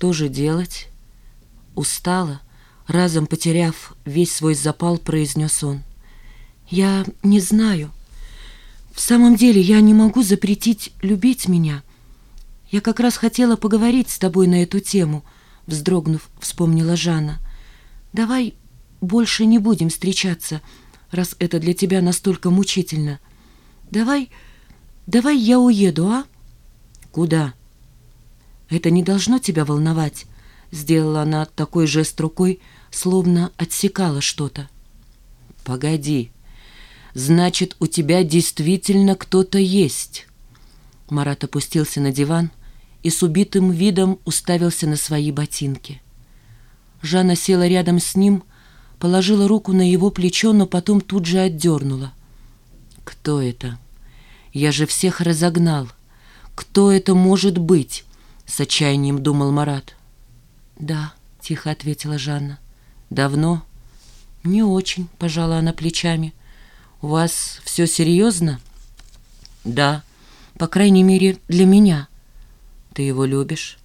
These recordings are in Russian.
Что же делать? Устала, разом потеряв весь свой запал, произнес он. Я не знаю. В самом деле я не могу запретить любить меня. Я как раз хотела поговорить с тобой на эту тему, вздрогнув, вспомнила Жанна. Давай больше не будем встречаться, раз это для тебя настолько мучительно. Давай, давай я уеду, а? Куда? Это не должно тебя волновать, сделала она такой жест рукой, словно отсекала что-то. Погоди, значит, у тебя действительно кто-то есть. Марат опустился на диван и с убитым видом уставился на свои ботинки. Жанна села рядом с ним, положила руку на его плечо, но потом тут же отдернула. «Кто это? Я же всех разогнал. Кто это может быть?» — с отчаянием думал Марат. «Да», — тихо ответила Жанна. «Давно?» «Не очень», — пожала она плечами. «У вас все серьезно?» «Да, по крайней мере, для меня». «Ты его любишь?»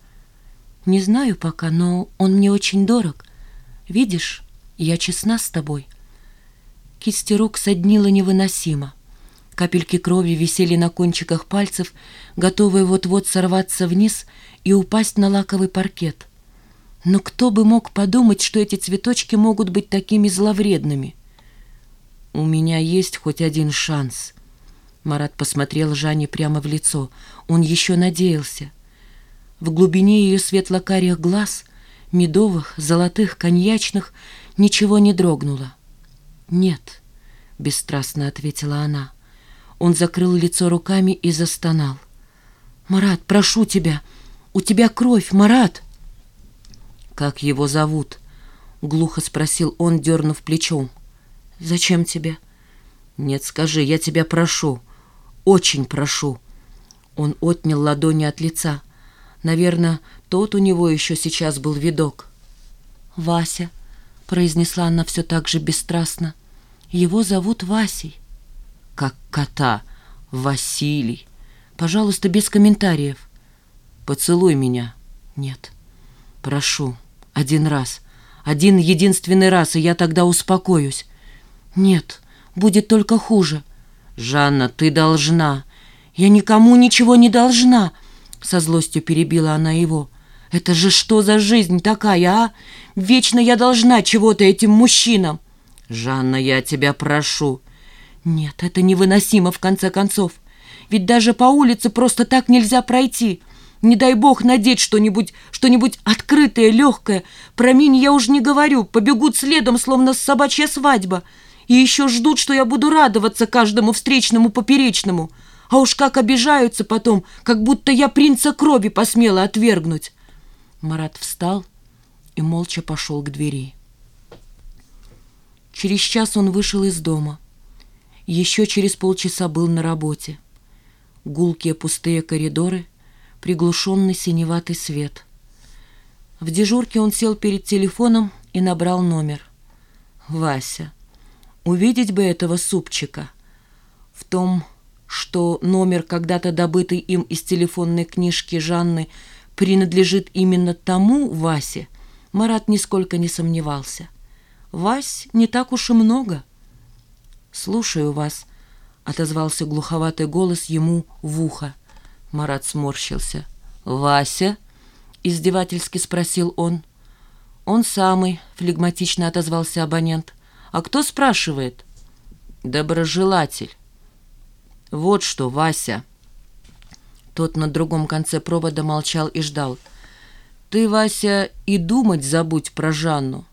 «Не знаю пока, но он мне очень дорог. Видишь, я честна с тобой». Кисти рук соднила невыносимо. Капельки крови висели на кончиках пальцев, готовые вот-вот сорваться вниз и упасть на лаковый паркет. Но кто бы мог подумать, что эти цветочки могут быть такими зловредными? «У меня есть хоть один шанс». Марат посмотрел Жанне прямо в лицо. Он еще надеялся. В глубине ее светло-карих глаз, медовых, золотых, коньячных, ничего не дрогнуло. «Нет», — бесстрастно ответила она. Он закрыл лицо руками и застонал. «Марат, прошу тебя, у тебя кровь, Марат!» «Как его зовут?» — глухо спросил он, дернув плечом. «Зачем тебе?» «Нет, скажи, я тебя прошу, очень прошу». Он отнял ладони от лица. Наверное, тот у него еще сейчас был видок. «Вася», — произнесла она все так же бесстрастно, — «его зовут Васей». «Как кота, Василий. Пожалуйста, без комментариев. Поцелуй меня». «Нет». «Прошу». Один раз. Один единственный раз, и я тогда успокоюсь. Нет, будет только хуже. Жанна, ты должна. Я никому ничего не должна. Со злостью перебила она его. Это же что за жизнь такая, а? Вечно я должна чего-то этим мужчинам. Жанна, я тебя прошу. Нет, это невыносимо в конце концов. Ведь даже по улице просто так нельзя пройти. Не дай бог надеть что-нибудь, что-нибудь открытое, легкое. Про мини я уж не говорю, побегут следом, словно собачья свадьба. И еще ждут, что я буду радоваться каждому встречному поперечному. А уж как обижаются потом, как будто я принца крови посмела отвергнуть. Марат встал и молча пошел к двери. Через час он вышел из дома. Еще через полчаса был на работе. Гулкие пустые коридоры — приглушенный синеватый свет. В дежурке он сел перед телефоном и набрал номер. «Вася, увидеть бы этого супчика». В том, что номер, когда-то добытый им из телефонной книжки Жанны, принадлежит именно тому Васе, Марат нисколько не сомневался. «Вась не так уж и много». «Слушаю вас», — отозвался глуховатый голос ему в ухо. Марат сморщился. «Вася?» — издевательски спросил он. «Он самый», — флегматично отозвался абонент. «А кто спрашивает?» «Доброжелатель». «Вот что, Вася». Тот на другом конце провода молчал и ждал. «Ты, Вася, и думать забудь про Жанну.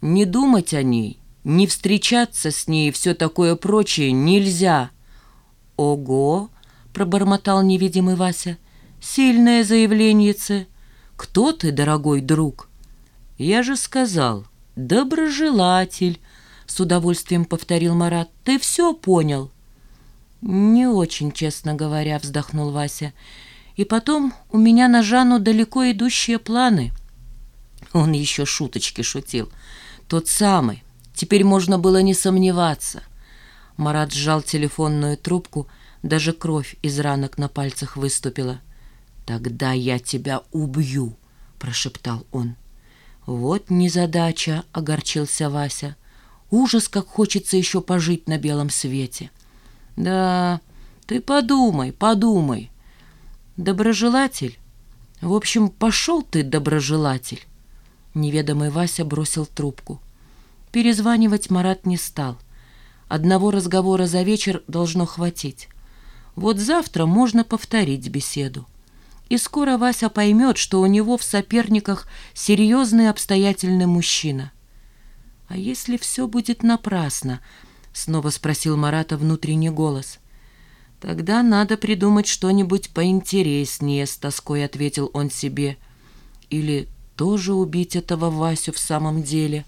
Не думать о ней, не встречаться с ней и все такое прочее нельзя». «Ого!» пробормотал невидимый Вася. «Сильное заявленьице. Кто ты, дорогой друг?» «Я же сказал, доброжелатель», — с удовольствием повторил Марат. «Ты все понял?» «Не очень, честно говоря», — вздохнул Вася. «И потом у меня на Жанну далеко идущие планы». Он еще шуточки шутил. «Тот самый. Теперь можно было не сомневаться». Марат сжал телефонную трубку, даже кровь из ранок на пальцах выступила. «Тогда я тебя убью», — прошептал он. «Вот незадача», — огорчился Вася. «Ужас, как хочется еще пожить на белом свете». «Да, ты подумай, подумай. Доброжелатель? В общем, пошел ты, доброжелатель». Неведомый Вася бросил трубку. Перезванивать Марат не стал. Одного разговора за вечер должно хватить. Вот завтра можно повторить беседу. И скоро Вася поймет, что у него в соперниках серьезный обстоятельный мужчина. «А если все будет напрасно?» — снова спросил Марата внутренний голос. «Тогда надо придумать что-нибудь поинтереснее», — с тоской ответил он себе. «Или тоже убить этого Васю в самом деле?»